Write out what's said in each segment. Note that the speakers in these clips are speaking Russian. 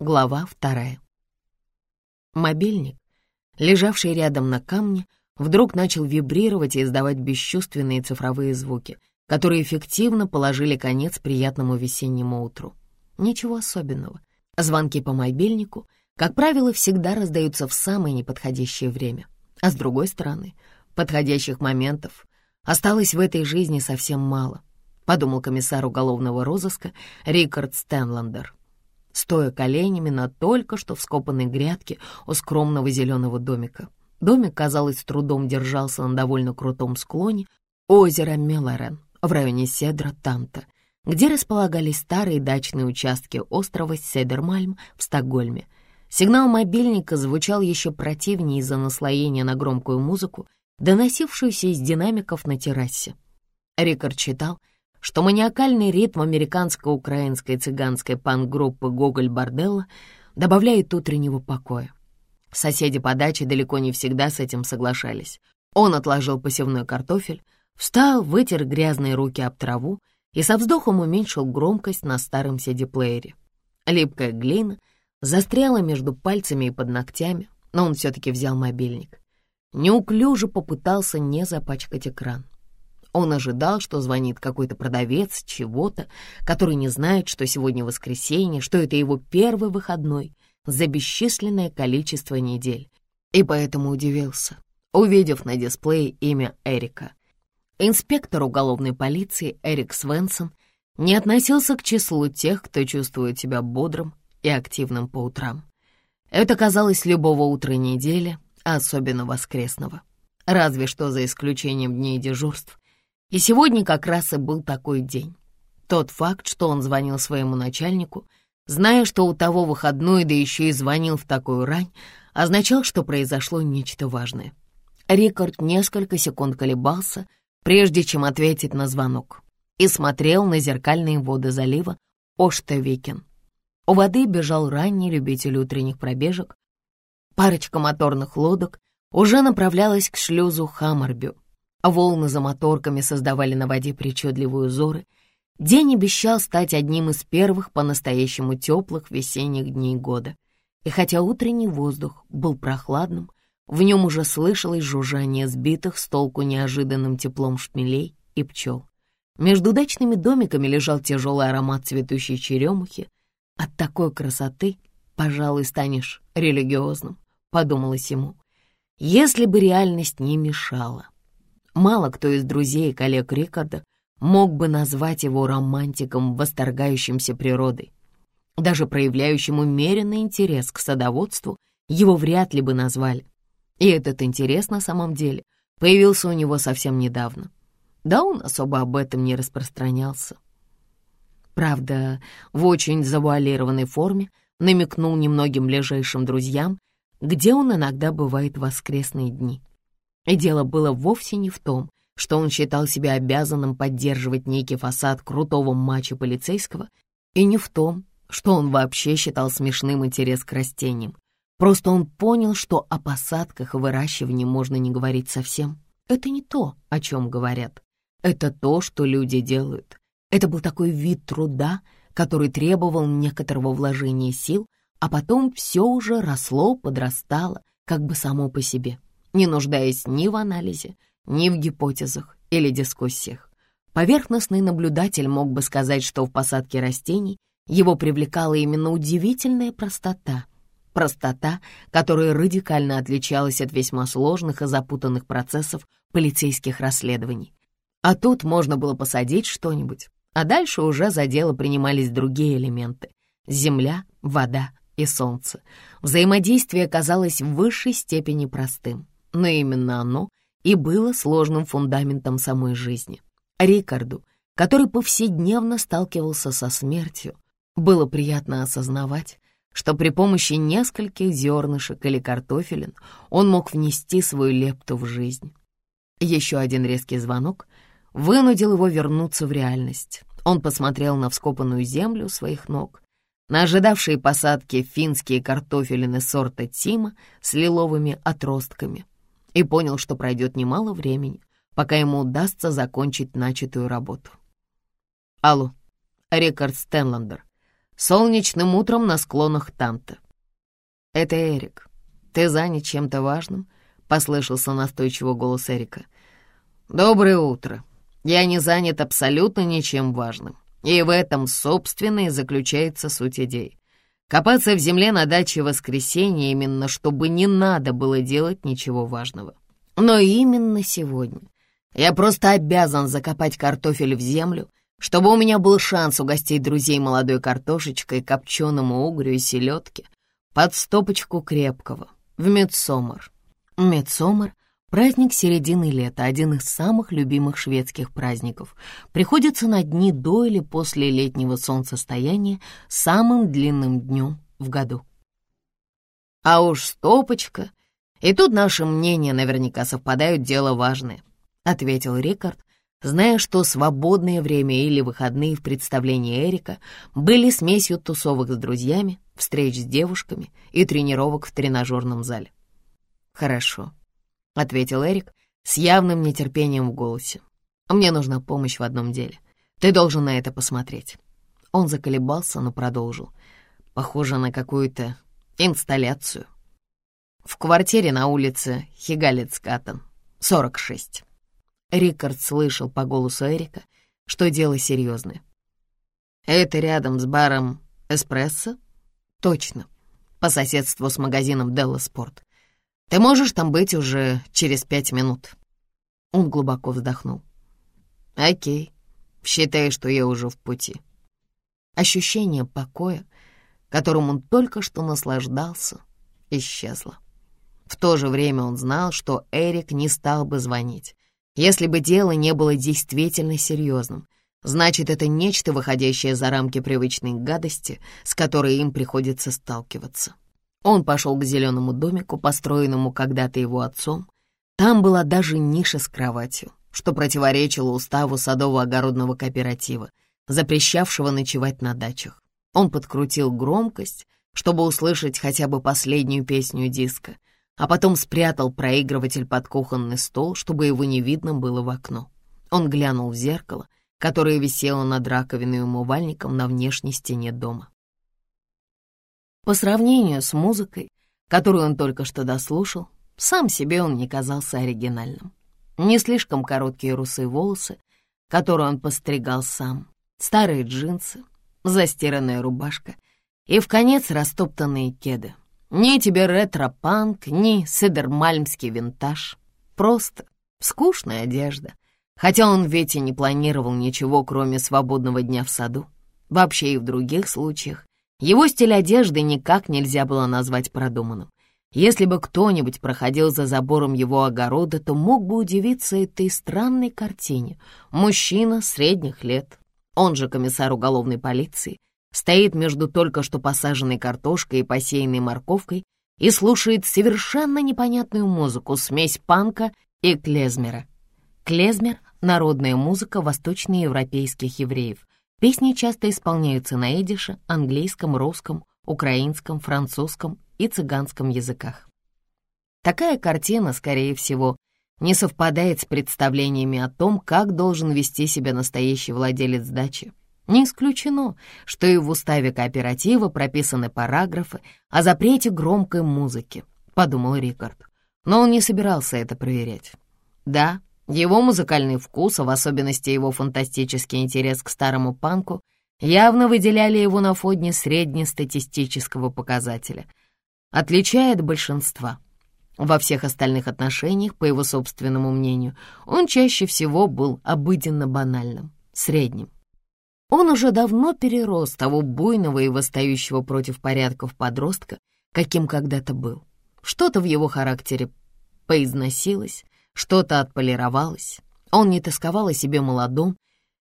Глава вторая. Мобильник, лежавший рядом на камне, вдруг начал вибрировать и издавать бесчувственные цифровые звуки, которые эффективно положили конец приятному весеннему утру. Ничего особенного. Звонки по мобильнику, как правило, всегда раздаются в самое неподходящее время. А с другой стороны, подходящих моментов осталось в этой жизни совсем мало, подумал комиссар уголовного розыска Рикард Стэнландер, стоя коленями на только что вскопанной грядке у скромного зеленого домика. Домик, казалось, трудом держался на довольно крутом склоне озера Мелорен в районе Седра Танта, где располагались старые дачные участки острова Седермальм в Стокгольме. Сигнал мобильника звучал еще противнее из-за наслоения на громкую музыку, доносившуюся из динамиков на террасе. Рикард читал, что маниакальный ритм американско-украинской цыганской панк-группы «Гоголь Борделла» добавляет утреннего покоя. Соседи по даче далеко не всегда с этим соглашались. Он отложил посевной картофель, встал, вытер грязные руки об траву и со вздохом уменьшил громкость на старом CD-плеере. Липкая глина застряла между пальцами и под ногтями, но он все-таки взял мобильник. Неуклюже попытался не запачкать экран. Он ожидал, что звонит какой-то продавец чего-то, который не знает, что сегодня воскресенье, что это его первый выходной — за бесчисленное количество недель, и поэтому удивился, увидев на дисплее имя Эрика. Инспектор уголовной полиции Эрик Свенсон не относился к числу тех, кто чувствует себя бодрым и активным по утрам. Это казалось любого утра недели, особенно воскресного. Разве что за исключением дней дежурств. И сегодня как раз и был такой день. Тот факт, что он звонил своему начальнику — зная, что у того выходной, да еще и звонил в такую рань, означал, что произошло нечто важное. Рикард несколько секунд колебался, прежде чем ответить на звонок, и смотрел на зеркальные воды залива Оштавикен. У воды бежал ранний любитель утренних пробежек. Парочка моторных лодок уже направлялась к шлюзу Хаммербю. Волны за моторками создавали на воде причудливые узоры — День обещал стать одним из первых по-настоящему теплых весенних дней года. И хотя утренний воздух был прохладным, в нем уже слышалось жужжание сбитых с толку неожиданным теплом шмелей и пчел. Между дачными домиками лежал тяжелый аромат цветущей черемухи. От такой красоты, пожалуй, станешь религиозным, подумалось ему, если бы реальность не мешала. Мало кто из друзей и коллег Рикарда мог бы назвать его романтиком, восторгающимся природой. Даже проявляющим умеренный интерес к садоводству его вряд ли бы назвали. И этот интерес на самом деле появился у него совсем недавно. Да он особо об этом не распространялся. Правда, в очень завуалированной форме намекнул немногим ближайшим друзьям, где он иногда бывает в воскресные дни. И дело было вовсе не в том, что он считал себя обязанным поддерживать некий фасад крутого матча полицейского, и не в том, что он вообще считал смешным интерес к растениям. Просто он понял, что о посадках и выращивании можно не говорить совсем. Это не то, о чем говорят. Это то, что люди делают. Это был такой вид труда, который требовал некоторого вложения сил, а потом все уже росло, подрастало, как бы само по себе, не нуждаясь ни в анализе, ни в гипотезах или дискуссиях. Поверхностный наблюдатель мог бы сказать, что в посадке растений его привлекала именно удивительная простота. Простота, которая радикально отличалась от весьма сложных и запутанных процессов полицейских расследований. А тут можно было посадить что-нибудь, а дальше уже за дело принимались другие элементы — земля, вода и солнце. Взаимодействие казалось в высшей степени простым, но именно оно и было сложным фундаментом самой жизни. Рикарду, который повседневно сталкивался со смертью, было приятно осознавать, что при помощи нескольких зернышек или картофелин он мог внести свою лепту в жизнь. Еще один резкий звонок вынудил его вернуться в реальность. Он посмотрел на вскопанную землю своих ног, на ожидавшие посадки финские картофелины сорта Тима с лиловыми отростками — и понял, что пройдет немало времени, пока ему удастся закончить начатую работу. «Алло, Рикард Стэнландер, солнечным утром на склонах Танта. «Это Эрик. Ты занят чем-то важным?» — послышался настойчивый голос Эрика. «Доброе утро. Я не занят абсолютно ничем важным. И в этом, собственно, и заключается суть идеи. Копаться в земле на даче воскресенье именно, чтобы не надо было делать ничего важного. Но именно сегодня я просто обязан закопать картофель в землю, чтобы у меня был шанс угостить друзей молодой картошечкой, копченому угрю и селедке под стопочку крепкого в Медсомар. Медсомар — праздник середины лета, один из самых любимых шведских праздников. Приходится на дни до или после летнего солнцестояния самым длинным днем в году. А уж стопочка, и тут наши мнения наверняка совпадают, дело важное. — ответил Рикард, зная, что свободное время или выходные в представлении Эрика были смесью тусовок с друзьями, встреч с девушками и тренировок в тренажерном зале. «Хорошо», — ответил Эрик с явным нетерпением в голосе. «Мне нужна помощь в одном деле. Ты должен на это посмотреть». Он заколебался, но продолжил. Похоже на какую-то инсталляцию. В квартире на улице Хигалицкатен, 46. Рикард слышал по голосу Эрика, что дело серьезное. «Это рядом с баром «Эспрессо»?» «Точно, по соседству с магазином «Делла Спорт». Ты можешь там быть уже через пять минут?» Он глубоко вздохнул. «Окей, считай, что я уже в пути». Ощущение покоя, которым он только что наслаждался, исчезло. В то же время он знал, что Эрик не стал бы звонить, если бы дело не было действительно серьезным, значит, это нечто, выходящее за рамки привычной гадости, с которой им приходится сталкиваться. Он пошел к зеленому домику, построенному когда-то его отцом. Там была даже ниша с кроватью, что противоречило уставу садово-огородного кооператива, запрещавшего ночевать на дачах. Он подкрутил громкость, чтобы услышать хотя бы последнюю песню диска, а потом спрятал проигрыватель под кухонный стол, чтобы его не видно было в окно. Он глянул в зеркало, которое висело над раковиной умывальником на внешней стене дома. По сравнению с музыкой, которую он только что дослушал, сам себе он не казался оригинальным. Не слишком короткие русые волосы, которые он постригал сам, старые джинсы, застиранная рубашка и в конец растоптанные кеды — ни тебе ретро-панк, ни сидермальмский винтаж. Просто скучная одежда. Хотя он ведь и не планировал ничего, кроме свободного дня в саду. Вообще и в других случаях. Его стиль одежды никак нельзя было назвать продуманным. Если бы кто-нибудь проходил за забором его огорода, то мог бы удивиться этой странной картине. Мужчина средних лет, он же комиссар уголовной полиции, стоит между только что посаженной картошкой и посеянной морковкой и слушает совершенно непонятную музыку, смесь панка и клезмера. Клезмер — народная музыка восточноевропейских евреев. Песни часто исполняются на идише, английском, русском, украинском, французском и цыганском языках. Такая картина, скорее всего, не совпадает с представлениями о том, как должен вести себя настоящий владелец дачи. Не исключено, что и в уставе кооператива прописаны параграфы о запрете громкой музыки, подумал Рикард. Но он не собирался это проверять. Да, его музыкальный вкус, а в особенности его фантастический интерес к старому панку, явно выделяли его на фоне среднестатистического показателя, отличая от большинства. Во всех остальных отношениях, по его собственному мнению, он чаще всего был обыденно банальным, средним. Он уже давно перерос того буйного и восстающего против порядков подростка, каким когда-то был. Что-то в его характере поизносилось, что-то отполировалось. Он не тосковал о себе молодом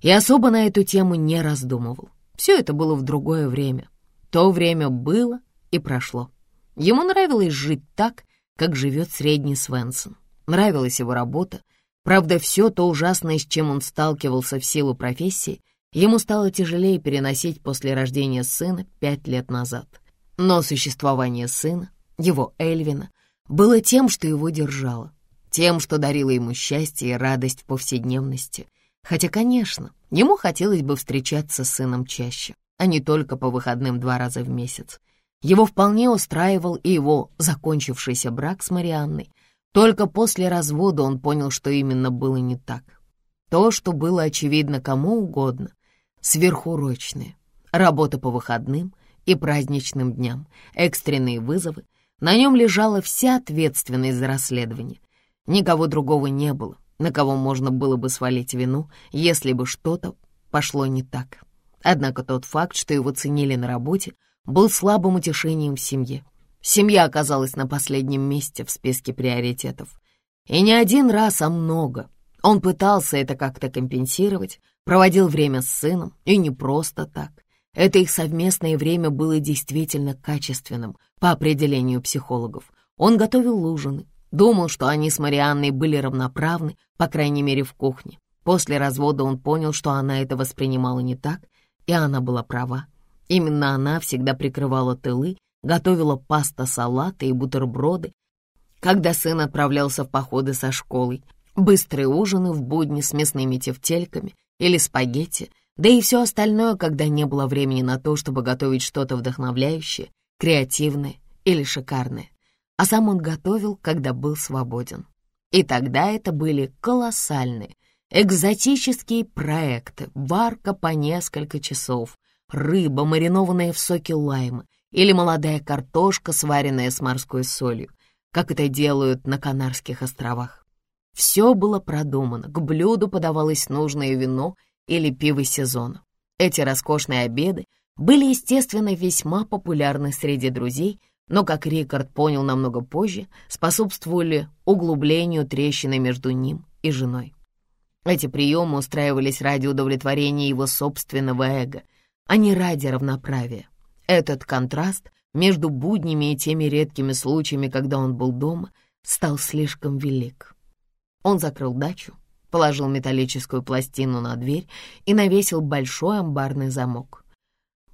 и особо на эту тему не раздумывал. Все это было в другое время. То время было и прошло. Ему нравилось жить так, как живет средний Свенсон. Нравилась его работа. Правда, все то ужасное, с чем он сталкивался в силу профессии — ему стало тяжелее переносить после рождения сына пять лет назад. Но существование сына, его Эльвина, было тем, что его держало, тем, что дарило ему счастье и радость в повседневности. Хотя, конечно, ему хотелось бы встречаться с сыном чаще. а не только по выходным два раза в месяц. Его вполне устраивал и его закончившийся брак с Марианной. Только после развода он понял, что именно было не так. То, что было очевидно кому угодно, сверхурочные, работа по выходным и праздничным дням, экстренные вызовы, на нем лежала вся ответственность за расследование. Никого другого не было, на кого можно было бы свалить вину, если бы что-то пошло не так. Однако тот факт, что его ценили на работе, был слабым утешением в семье. Семья оказалась на последнем месте в списке приоритетов. И не один раз, а много. Он пытался это как-то компенсировать, проводил время с сыном, и не просто так. Это их совместное время было действительно качественным, по определению психологов. Он готовил ужины, думал, что они с Марианной были равноправны, по крайней мере, в кухне. После развода он понял, что она это воспринимала не так, и она была права. Именно она всегда прикрывала тылы, готовила паста, салаты и бутерброды, когда сын отправлялся в походы со школой, быстрые ужины в будни с мясными тефтельками или спагетти — да и все остальное, когда не было времени на то, чтобы готовить что-то вдохновляющее, креативное или шикарное. А сам он готовил, когда был свободен. И тогда это были колоссальные, экзотические проекты, варка по несколько часов, рыба, маринованная в соке лайма, или молодая картошка, сваренная с морской солью, как это делают на Канарских островах. Все было продумано, к блюду подавалось нужное вино или пиво сезона. Эти роскошные обеды были, естественно, весьма популярны среди друзей, но, как Рикард понял намного позже, способствовали углублению трещины между ним и женой. Эти приемы устраивались ради удовлетворения его собственного эго, а не ради равноправия. Этот контраст между буднями и теми редкими случаями, когда он был дома, стал слишком велик. Он закрыл дачу, положил металлическую пластину на дверь и навесил большой амбарный замок.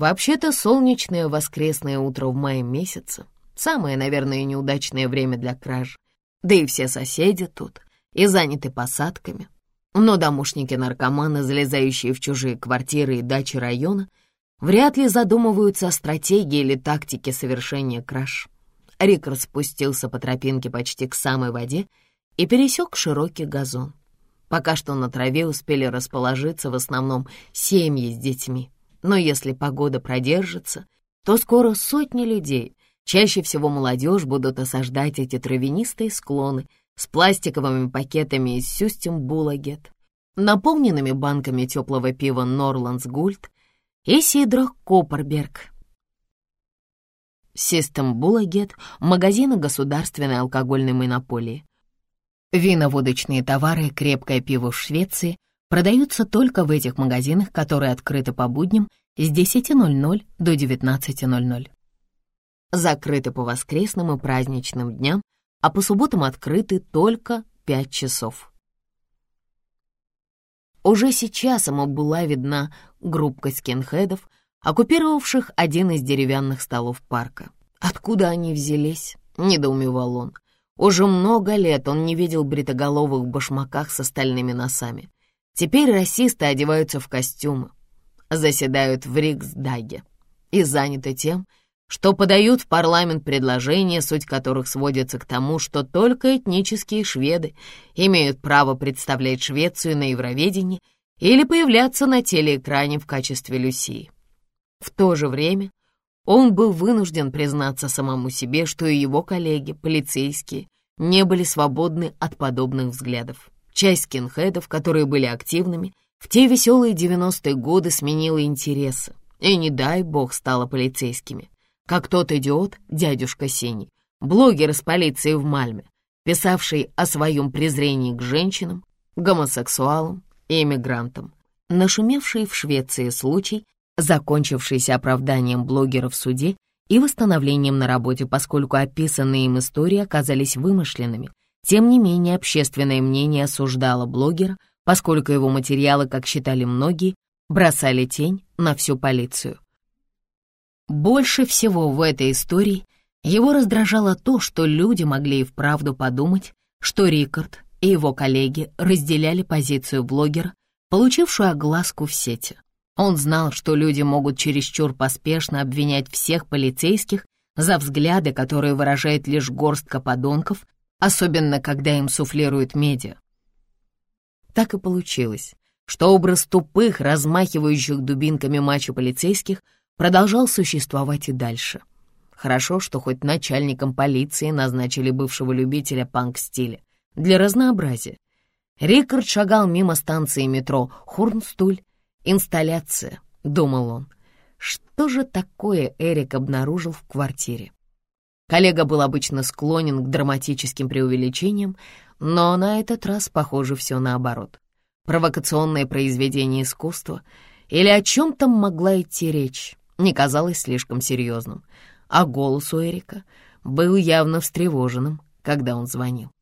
Вообще-то солнечное воскресное утро в мае месяце — самое, наверное, неудачное время для краж. Да и все соседи тут и заняты посадками. Но домушники-наркоманы, залезающие в чужие квартиры и дачи района, вряд ли задумываются о стратегии или тактике совершения краж. Рикард спустился по тропинке почти к самой воде и пересек широкий газон. Пока что на траве успели расположиться в основном семьи с детьми. Но если погода продержится, то скоро сотни людей, чаще всего молодежь, будут осаждать эти травянистые склоны с пластиковыми пакетами из Сюстем Булагет, наполненными банками теплого пива Норландс Гульд и Сидро Копперберг. Систем Булагет — магазины государственной алкогольной монополии. Вино-водочные товары, крепкое пиво в Швеции продаются только в этих магазинах, которые открыты по будням с 10.00 до 19.00. Закрыты по воскресным и праздничным дням, а по субботам открыты только 5 часов. Уже сейчас ему была видна группка скинхедов, оккупировавших один из деревянных столов парка. Откуда они взялись, недоумевал он. Уже много лет он не видел бритоголовых в башмаках с остальными носами. Теперь расисты одеваются в костюмы, заседают в Риксдаге и заняты тем, что подают в парламент предложения, суть которых сводится к тому, что только этнические шведы имеют право представлять Швецию на Евровидении или появляться на телеэкране в качестве Люсии. В то же время он был вынужден признаться самому себе, что и его коллеги, полицейские, не были свободны от подобных взглядов. Часть скинхедов, которые были активными, в те веселые 90-е годы сменила интересы, и не дай бог стала полицейскими. Как тот идиот, дядюшка Синий, блогер из полиции в Мальме, писавший о своем презрении к женщинам, гомосексуалам и эмигрантам. Нашумевший в Швеции случай закончившийся оправданием блогера в суде и восстановлением на работе, поскольку описанные им истории оказались вымышленными. Тем не менее, общественное мнение осуждало блогера, поскольку его материалы, как считали многие, бросали тень на всю полицию. Больше всего в этой истории его раздражало то, что люди могли и вправду подумать, что Рикард и его коллеги разделяли позицию блогера, получившую огласку в сети. Он знал, что люди могут чересчур поспешно обвинять всех полицейских за взгляды, которые выражает лишь горстка подонков, особенно когда им суфлируют медиа. Так и получилось, что образ тупых, размахивающих дубинками мачо полицейских продолжал существовать и дальше. Хорошо, что хоть начальником полиции назначили бывшего любителя панк-стиля. Для разнообразия. Рикард шагал мимо станции метро Хорнстуль. «Инсталляция», — думал он. Что же такое Эрик обнаружил в квартире? Коллега был обычно склонен к драматическим преувеличениям, но на этот раз, похоже, все наоборот. Провокационное произведение искусства или о чем там могла идти речь, не казалось слишком серьезным, а голос у Эрика был явно встревоженным, когда он звонил.